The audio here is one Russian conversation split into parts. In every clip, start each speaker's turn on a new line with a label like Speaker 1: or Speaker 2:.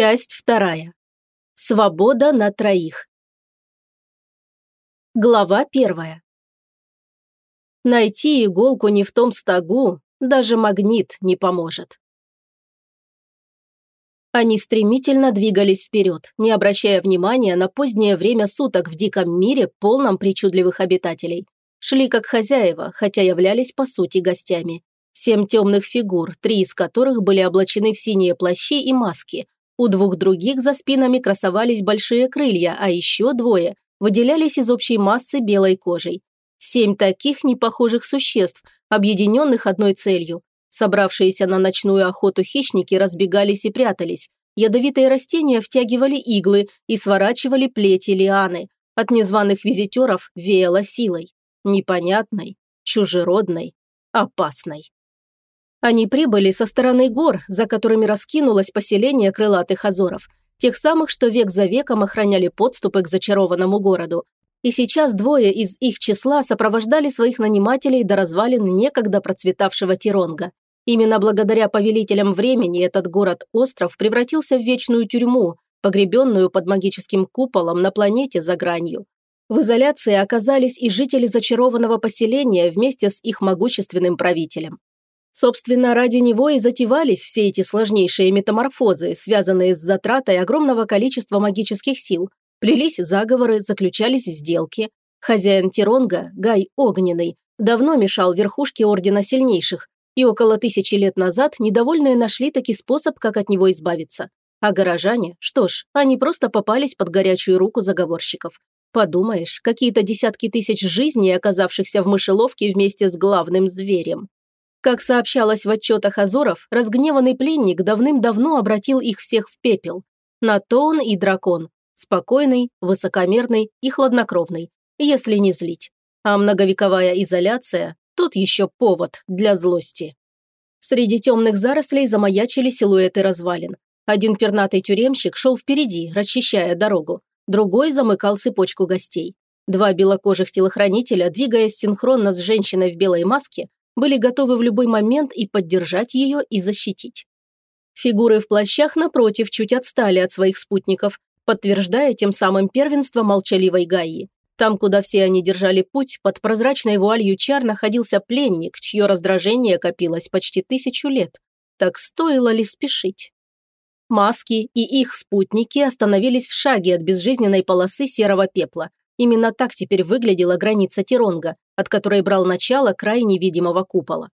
Speaker 1: Часть вторая. Свобода на троих. Глава первая. Найти иголку не в том стогу даже магнит не поможет. Они стремительно двигались вперед, не обращая внимания на позднее время суток в диком мире, полном причудливых обитателей. Шли как хозяева, хотя являлись по сути гостями. Семь темных фигур, три из которых были облачены в синие плащи и маски – у двух других за спинами красовались большие крылья, а еще двое выделялись из общей массы белой кожей. Семь таких непохожих существ, объединенных одной целью. Собравшиеся на ночную охоту хищники разбегались и прятались. Ядовитые растения втягивали иглы и сворачивали плети лианы. От незваных визитеров веяло силой. Непонятной, чужеродной, опасной. Они прибыли со стороны гор, за которыми раскинулось поселение крылатых азоров, тех самых, что век за веком охраняли подступы к зачарованному городу. И сейчас двое из их числа сопровождали своих нанимателей до развалин некогда процветавшего Тиронга. Именно благодаря повелителям времени этот город-остров превратился в вечную тюрьму, погребенную под магическим куполом на планете за гранью. В изоляции оказались и жители зачарованного поселения вместе с их могущественным правителем. Собственно, ради него и затевались все эти сложнейшие метаморфозы, связанные с затратой огромного количества магических сил. Плелись заговоры, заключались сделки. Хозяин Тиронга, Гай Огненный, давно мешал верхушке Ордена Сильнейших, и около тысячи лет назад недовольные нашли таки способ, как от него избавиться. А горожане, что ж, они просто попались под горячую руку заговорщиков. Подумаешь, какие-то десятки тысяч жизней, оказавшихся в мышеловке вместе с главным зверем. Как сообщалось в отчетах Азоров, разгневанный пленник давным-давно обратил их всех в пепел. На то он и дракон. Спокойный, высокомерный и хладнокровный, если не злить. А многовековая изоляция – тут еще повод для злости. Среди темных зарослей замаячили силуэты развалин. Один пернатый тюремщик шел впереди, расчищая дорогу. Другой замыкал цепочку гостей. Два белокожих телохранителя, двигаясь синхронно с женщиной в белой маске, были готовы в любой момент и поддержать ее, и защитить. Фигуры в плащах, напротив, чуть отстали от своих спутников, подтверждая тем самым первенство молчаливой Гаи. Там, куда все они держали путь, под прозрачной вуалью чар находился пленник, чье раздражение копилось почти тысячу лет. Так стоило ли спешить? Маски и их спутники остановились в шаге от безжизненной полосы серого пепла, Именно так теперь выглядела граница Тиронга, от которой брал начало край невидимого купола.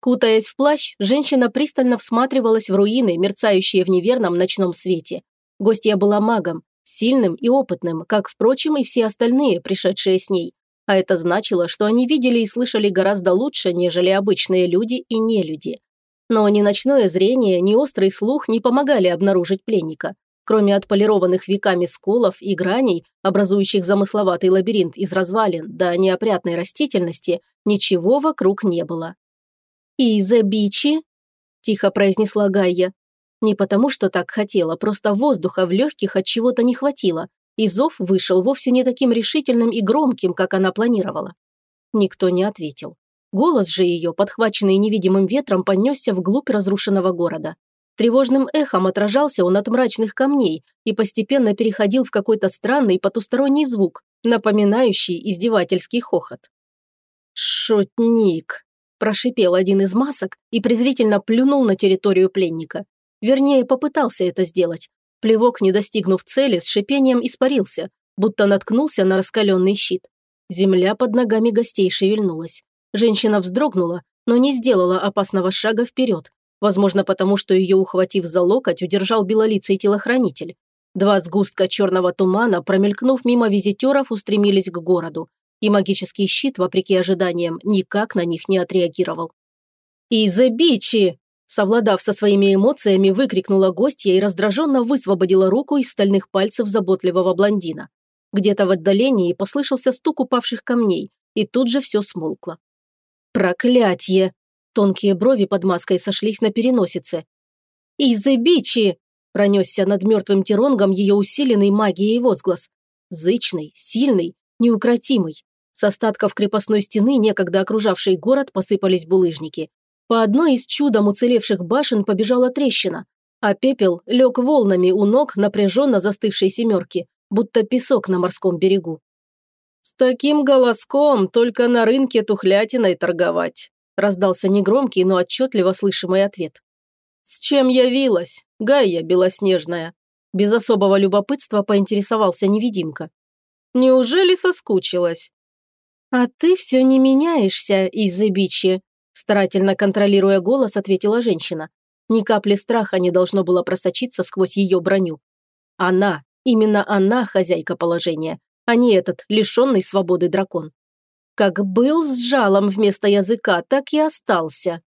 Speaker 1: Кутаясь в плащ, женщина пристально всматривалась в руины, мерцающие в неверном ночном свете. Гостья была магом, сильным и опытным, как, впрочем, и все остальные, пришедшие с ней. А это значило, что они видели и слышали гораздо лучше, нежели обычные люди и нелюди. Но ни ночное зрение, ни острый слух не помогали обнаружить пленника. Кроме отполированных веками сколов и граней, образующих замысловатый лабиринт из развалин до неопрятной растительности, ничего вокруг не было. «Иза Бичи?» – тихо произнесла Гайя. Не потому, что так хотела, просто воздуха в легких от чего-то не хватило, и зов вышел вовсе не таким решительным и громким, как она планировала. Никто не ответил. Голос же ее, подхваченный невидимым ветром, понесся вглубь разрушенного города. Тревожным эхом отражался он от мрачных камней и постепенно переходил в какой-то странный потусторонний звук, напоминающий издевательский хохот. «Шутник!» – прошипел один из масок и презрительно плюнул на территорию пленника. Вернее, попытался это сделать. Плевок, не достигнув цели, с шипением испарился, будто наткнулся на раскаленный щит. Земля под ногами гостей шевельнулась. Женщина вздрогнула, но не сделала опасного шага вперед, Возможно, потому что ее, ухватив за локоть, удержал белолицый телохранитель. Два сгустка черного тумана, промелькнув мимо визитеров, устремились к городу, и магический щит, вопреки ожиданиям, никак на них не отреагировал. «Иза Бичи!» Совладав со своими эмоциями, выкрикнула гостья и раздраженно высвободила руку из стальных пальцев заботливого блондина. Где-то в отдалении послышался стук упавших камней, и тут же все смолкло. «Проклятье!» Тонкие брови под маской сошлись на переносице. «Изы бичи!» – пронесся над мертвым Тиронгом ее усиленный магией возглас. Зычный, сильный, неукротимый. С остатков крепостной стены, некогда окружавшей город, посыпались булыжники. По одной из чудом уцелевших башен побежала трещина. А пепел лег волнами у ног напряженно застывшей семерки, будто песок на морском берегу. «С таким голоском только на рынке тухлятиной торговать», раздался негромкий, но отчетливо слышимый ответ. «С чем явилась, Гайя белоснежная?» Без особого любопытства поинтересовался невидимка. «Неужели соскучилась?» «А ты все не меняешься, Изыбичи», старательно контролируя голос, ответила женщина. Ни капли страха не должно было просочиться сквозь ее броню. Она, именно она хозяйка положения, а не этот лишенный свободы дракон. Как был с жалом вместо языка, так и остался.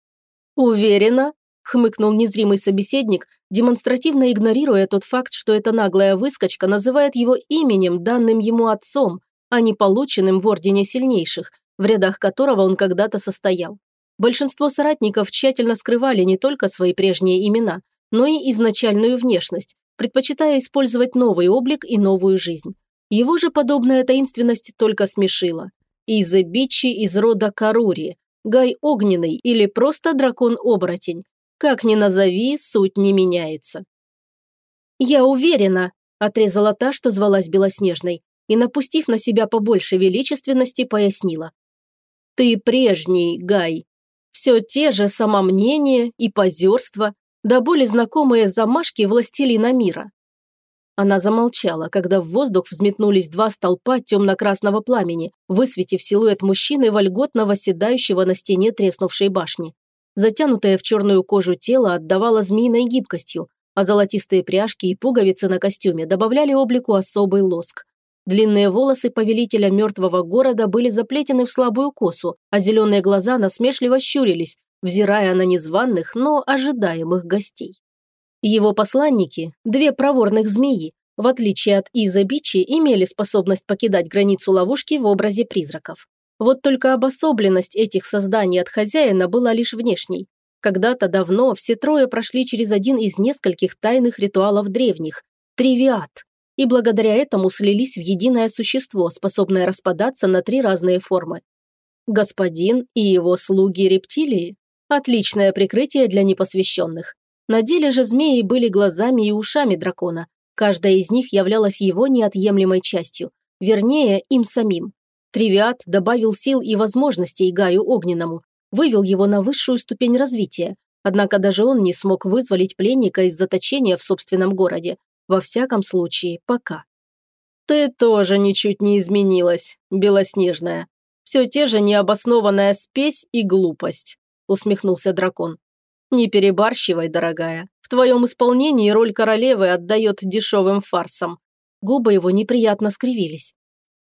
Speaker 1: Уверена, хмыкнул незримый собеседник, демонстративно игнорируя тот факт, что эта наглая выскочка называет его именем, данным ему отцом, а не полученным в Ордене Сильнейших, в рядах которого он когда-то состоял. Большинство соратников тщательно скрывали не только свои прежние имена, но и изначальную внешность, предпочитая использовать новый облик и новую жизнь. Его же подобная таинственность только смешила. Иза Бичи из рода Карури, Гай Огненный или просто дракон-оборотень. Как ни назови, суть не меняется. «Я уверена», – отрезала та, что звалась Белоснежной, и, напустив на себя побольше величественности, пояснила. «Ты прежний, Гай. Все те же самомнение и позерство, да более знакомые замашки властелина мира. Она замолчала, когда в воздух взметнулись два столпа темно-красного пламени, высветив силуэт мужчины, вольготно восседающего на стене треснувшей башни. Затянутое в черную кожу тело отдавало змеиной гибкостью, а золотистые пряжки и пуговицы на костюме добавляли облику особый лоск. Длинные волосы повелителя мертвого города были заплетены в слабую косу, а зеленые глаза насмешливо щурились, взирая на незваных, но ожидаемых гостей. Его посланники, две проворных змеи, в отличие от Иза Бичи, имели способность покидать границу ловушки в образе призраков. Вот только обособленность этих созданий от хозяина была лишь внешней. Когда-то давно все трое прошли через один из нескольких тайных ритуалов древних – тривиат, и благодаря этому слились в единое существо, способное распадаться на три разные формы. Господин и его слуги рептилии – отличное прикрытие для непосвященных. На деле же змеи были глазами и ушами дракона. Каждая из них являлась его неотъемлемой частью, вернее, им самим. Тривиат добавил сил и возможностей Гаю Огненному, вывел его на высшую ступень развития, однако даже он не смог вызволить пленника из заточения в собственном городе, во всяком случае, пока. «Ты тоже ничуть не изменилась, Белоснежная. Все те же необоснованная спесь и глупость», усмехнулся дракон. «Не перебарщивай, дорогая. В твоем исполнении роль королевы отдает дешевым фарсом». Губы его неприятно скривились.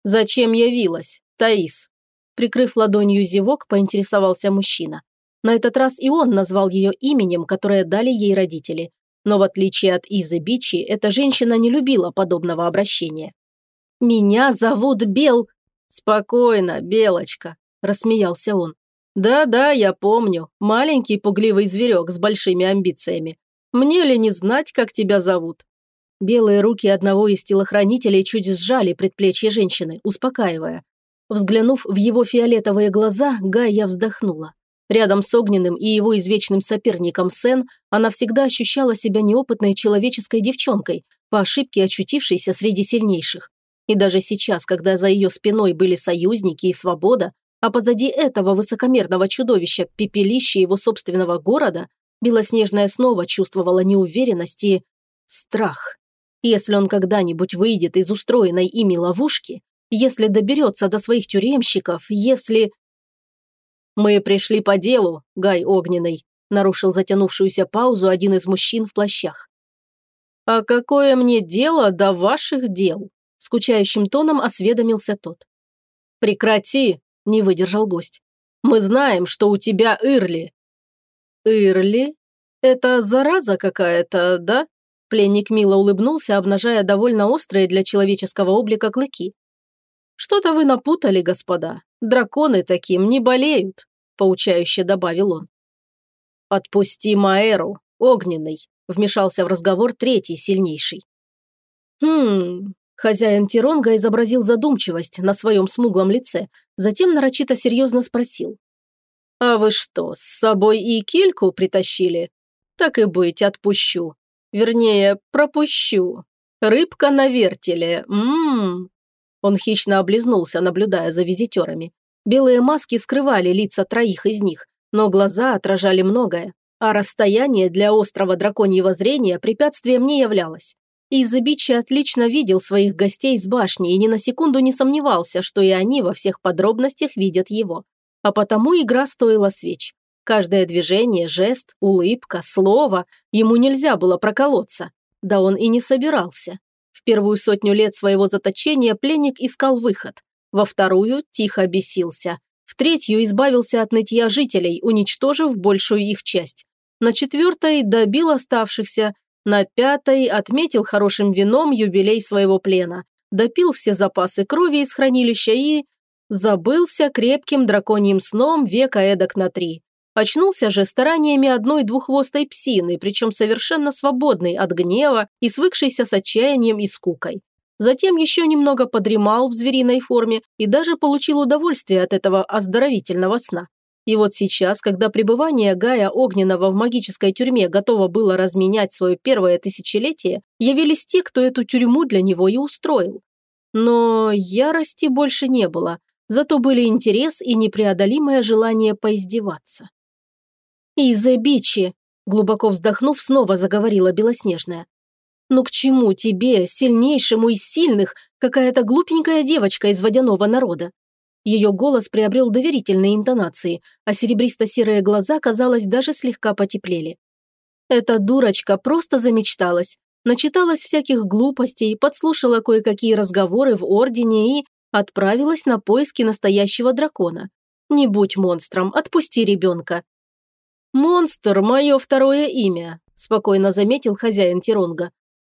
Speaker 1: «Зачем явилась, Таис?» Прикрыв ладонью зевок, поинтересовался мужчина. На этот раз и он назвал ее именем, которое дали ей родители. Но в отличие от Изы Бичи, эта женщина не любила подобного обращения. «Меня зовут Бел...» «Спокойно, Белочка», – рассмеялся он. «Да-да, я помню. Маленький пугливый зверек с большими амбициями. Мне ли не знать, как тебя зовут?» Белые руки одного из телохранителей чуть сжали предплечье женщины, успокаивая. Взглянув в его фиолетовые глаза, Гайя вздохнула. Рядом с Огненным и его извечным соперником Сен она всегда ощущала себя неопытной человеческой девчонкой, по ошибке очутившейся среди сильнейших. И даже сейчас, когда за ее спиной были союзники и свобода, а позади этого высокомерного чудовища пепелище его собственного города Белоснежная снова чувствовала неуверенность и страх. Если он когда-нибудь выйдет из устроенной ими ловушки, если доберется до своих тюремщиков, если... «Мы пришли по делу, Гай Огненный», нарушил затянувшуюся паузу один из мужчин в плащах. «А какое мне дело до ваших дел?» скучающим тоном осведомился тот. «Прекрати!» – не выдержал гость. «Мы знаем, что у тебя Ирли». «Ирли? Это зараза какая-то, да?» Пленник мило улыбнулся, обнажая довольно острые для человеческого облика клыки. «Что-то вы напутали, господа. Драконы таким не болеют», – поучающе добавил он. «Отпусти Маэру, огненный», – вмешался в разговор третий сильнейший. «Хм, Хозяин Тиронга изобразил задумчивость на своем смуглом лице, затем нарочито серьезно спросил. «А вы что, с собой и кильку притащили? Так и быть, отпущу. Вернее, пропущу. Рыбка на вертеле. Ммм. Он хищно облизнулся, наблюдая за визитерами. Белые маски скрывали лица троих из них, но глаза отражали многое, а расстояние для острого драконьего зрения препятствием не являлось. Изабичи отлично видел своих гостей с башни и ни на секунду не сомневался, что и они во всех подробностях видят его. А потому игра стоила свеч. Каждое движение, жест, улыбка, слово ему нельзя было проколоться. Да он и не собирался. В первую сотню лет своего заточения пленник искал выход. Во вторую тихо бесился. В третью избавился от нытья жителей, уничтожив большую их часть. На четвертой добил оставшихся. На пятой отметил хорошим вином юбилей своего плена. Допил все запасы крови из хранилища и... Забылся крепким драконьим сном века эдак на три. Очнулся же стараниями одной двуххвостой псины, причем совершенно свободной от гнева и свыкшейся с отчаянием и скукой. Затем еще немного подремал в звериной форме и даже получил удовольствие от этого оздоровительного сна. И вот сейчас, когда пребывание Гая Огненного в магической тюрьме готово было разменять свое первое тысячелетие, явились те, кто эту тюрьму для него и устроил. Но ярости больше не было, зато были интерес и непреодолимое желание поиздеваться. «Иза Бичи!» – глубоко вздохнув, снова заговорила Белоснежная. «Ну к чему тебе, сильнейшему из сильных, какая-то глупенькая девочка из водяного народа?» Ее голос приобрел доверительные интонации, а серебристо-серые глаза, казалось, даже слегка потеплели. Эта дурочка просто замечталась, начиталась всяких глупостей, подслушала кое-какие разговоры в Ордене и отправилась на поиски настоящего дракона. Не будь монстром, отпусти ребенка. «Монстр – мое второе имя», – спокойно заметил хозяин Тиронга.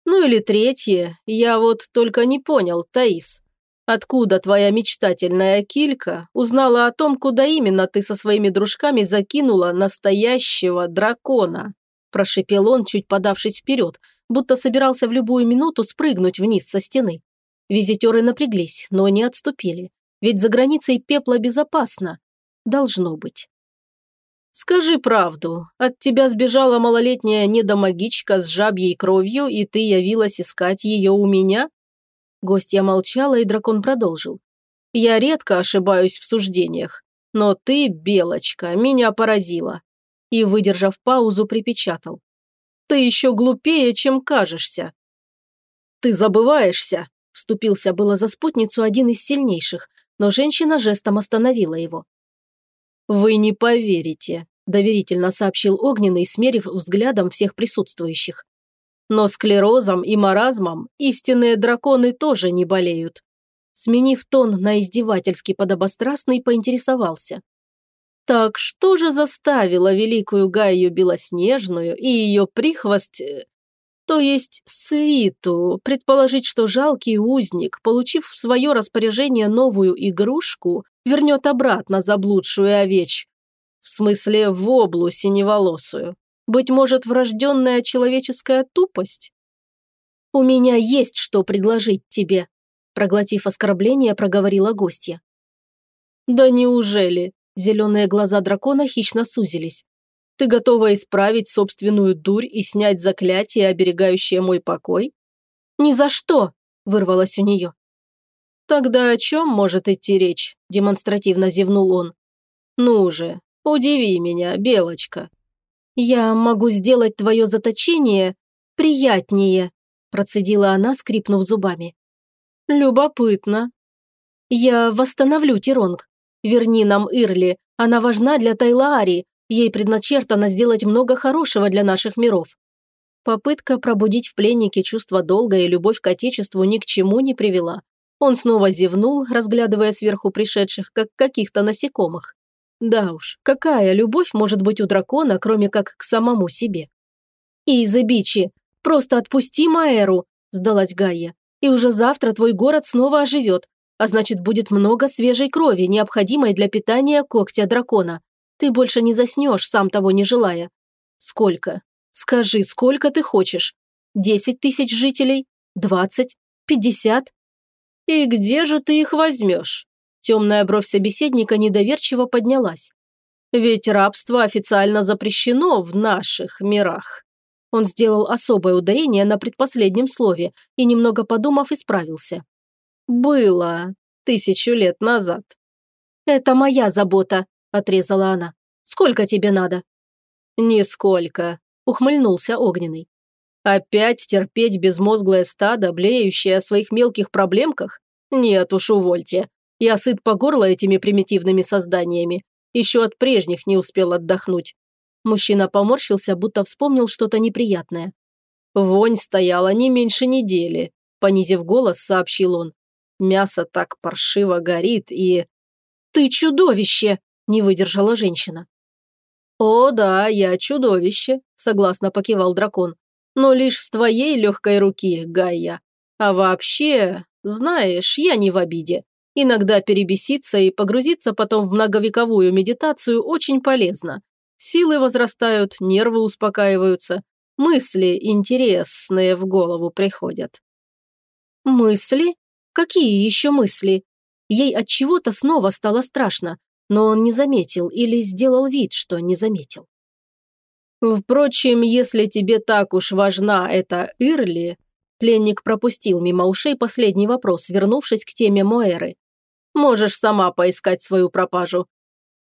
Speaker 1: «Ну или третье, я вот только не понял, Таис. Откуда твоя мечтательная килька узнала о том, куда именно ты со своими дружками закинула настоящего дракона?» – прошепел он, чуть подавшись вперед, будто собирался в любую минуту спрыгнуть вниз со стены. Визитеры напряглись, но не отступили. Ведь за границей пепла безопасно. Должно быть. «Скажи правду, от тебя сбежала малолетняя недомагичка с жабьей кровью, и ты явилась искать ее у меня?» Гостья молчала, и дракон продолжил. «Я редко ошибаюсь в суждениях, но ты, Белочка, меня поразила». И, выдержав паузу, припечатал. «Ты еще глупее, чем кажешься». «Ты забываешься», – вступился было за спутницу один из сильнейших, но женщина жестом остановила его. «Вы не поверите», – доверительно сообщил Огненный, смерив взглядом всех присутствующих. «Но склерозом и маразмом истинные драконы тоже не болеют». Сменив тон на издевательский подобострастный, поинтересовался. «Так что же заставило великую Гаю Белоснежную и ее прихвост, э, то есть свиту, предположить, что жалкий узник, получив в свое распоряжение новую игрушку, вернет обратно заблудшую овечь. В смысле, в облу синеволосую. Быть может, врожденная человеческая тупость? «У меня есть что предложить тебе», проглотив оскорбление, проговорила гостья. «Да неужели?» Зеленые глаза дракона хищно сузились. «Ты готова исправить собственную дурь и снять заклятие, оберегающее мой покой?» «Ни за что!» – вырвалось у нее. «Тогда о чем может идти речь?» – демонстративно зевнул он. «Ну же, удиви меня, Белочка». «Я могу сделать твое заточение приятнее», – процедила она, скрипнув зубами. «Любопытно». «Я восстановлю Тиронг. Верни нам Ирли, она важна для Тайлаари, ей предначертано сделать много хорошего для наших миров». Попытка пробудить в пленнике чувство долга и любовь к Отечеству ни к чему не привела. Он снова зевнул, разглядывая сверху пришедших, как каких-то насекомых. Да уж, какая любовь может быть у дракона, кроме как к самому себе? «Иза Бичи, просто отпусти Маэру», – сдалась Гайя. «И уже завтра твой город снова оживет, а значит, будет много свежей крови, необходимой для питания когтя дракона. Ты больше не заснешь, сам того не желая. Сколько? Скажи, сколько ты хочешь? Десять тысяч жителей? Двадцать? Пятьдесят? «И где же ты их возьмешь?» Темная бровь собеседника недоверчиво поднялась. «Ведь рабство официально запрещено в наших мирах». Он сделал особое ударение на предпоследнем слове и, немного подумав, исправился. «Было тысячу лет назад». «Это моя забота», – отрезала она. «Сколько тебе надо?» «Нисколько», – ухмыльнулся Огненный. «Опять терпеть безмозглое стадо, блеющее о своих мелких проблемках? Нет уж, увольте. Я сыт по горло этими примитивными созданиями. Еще от прежних не успел отдохнуть. Мужчина поморщился, будто вспомнил что-то неприятное. Вонь стояла не меньше недели, понизив голос, сообщил он. Мясо так паршиво горит и... «Ты чудовище!» – не выдержала женщина. «О, да, я чудовище», – согласно покивал дракон. «Но лишь с твоей легкой руки, Гайя. А вообще, знаешь, я не в обиде. Иногда перебеситься и погрузиться потом в многовековую медитацию очень полезно. Силы возрастают, нервы успокаиваются, мысли интересные в голову приходят. Мысли? Какие еще мысли? Ей от чего-то снова стало страшно, но он не заметил или сделал вид, что не заметил. Впрочем, если тебе так уж важна эта Ирли, пленник пропустил мимо ушей последний вопрос, вернувшись к теме Моэры. Можешь сама поискать свою пропажу.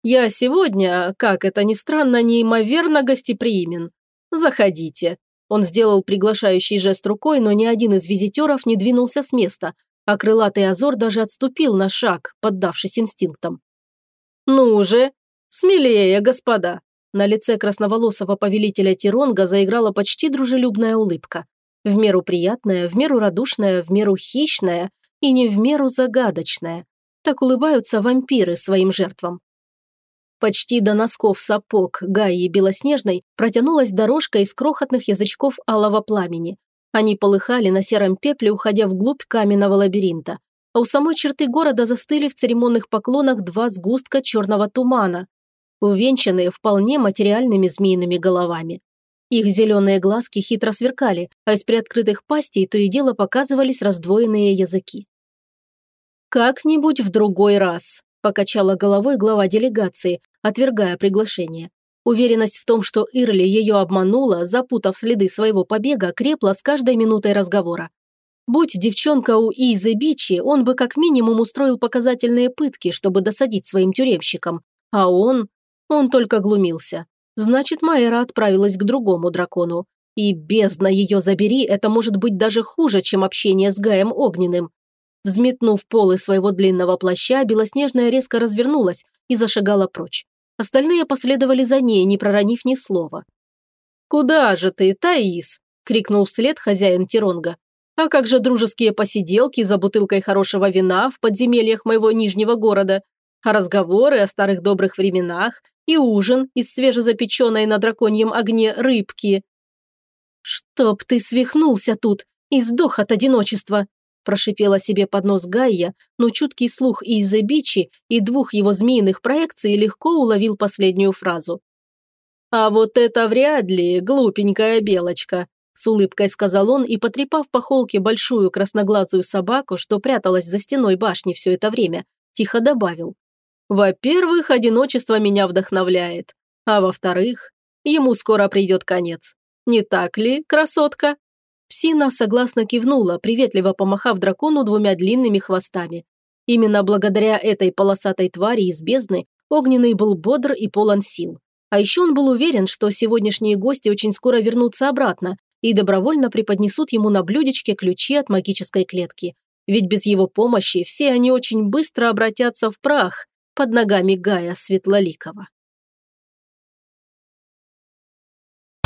Speaker 1: Я сегодня, как это ни странно, неимоверно гостеприимен. Заходите». Он сделал приглашающий жест рукой, но ни один из визитеров не двинулся с места, а крылатый Азор даже отступил на шаг, поддавшись инстинктам. «Ну же, смелее, господа!» На лице красноволосого повелителя Тиронга заиграла почти дружелюбная улыбка. В меру приятная, в меру радушная, в меру хищная и не в меру загадочная. Так улыбаются вампиры своим жертвам. Почти до носков сапог Гаи Белоснежной протянулась дорожка из крохотных язычков алого пламени. Они полыхали на сером пепле, уходя вглубь каменного лабиринта. А у самой черты города застыли в церемонных поклонах два сгустка черного тумана, увенчанные вполне материальными змеиными головами. Их зеленые глазки хитро сверкали, а из приоткрытых пастей то и дело показывались раздвоенные языки. «Как-нибудь в другой раз», – покачала головой глава делегации, отвергая приглашение. Уверенность в том, что Ирли ее обманула, запутав следы своего побега, крепла с каждой минутой разговора. Будь девчонка у Изы Бичи, он бы как минимум устроил показательные пытки, чтобы досадить своим тюремщикам. А он... Он только глумился. Значит, Майера отправилась к другому дракону. И бездна ее забери, это может быть даже хуже, чем общение с Гаем Огненным. Взметнув полы своего длинного плаща, Белоснежная резко развернулась и зашагала прочь. Остальные последовали за ней, не проронив ни слова. «Куда же ты, Таис?» – крикнул вслед хозяин Тиронга. «А как же дружеские посиделки за бутылкой хорошего вина в подземельях моего нижнего города? А разговоры о старых добрых временах и ужин из свежезапеченной на драконьем огне рыбки?» «Чтоб ты свихнулся тут и сдох от одиночества!» Прошипела себе под нос Гайя, но чуткий слух и бичи, и двух его змеиных проекций легко уловил последнюю фразу. «А вот это вряд ли, глупенькая белочка», с улыбкой сказал он и, потрепав по холке большую красноглазую собаку, что пряталась за стеной башни все это время, тихо добавил. «Во-первых, одиночество меня вдохновляет, а во-вторых, ему скоро придет конец. Не так ли, красотка?» Псина согласно кивнула, приветливо помахав дракону двумя длинными хвостами. Именно благодаря этой полосатой твари из бездны Огненный был бодр и полон сил. А еще он был уверен, что сегодняшние гости очень скоро вернутся обратно и добровольно преподнесут ему на блюдечке ключи от магической клетки. Ведь без его помощи все они очень быстро обратятся в прах под ногами Гая Светлоликова.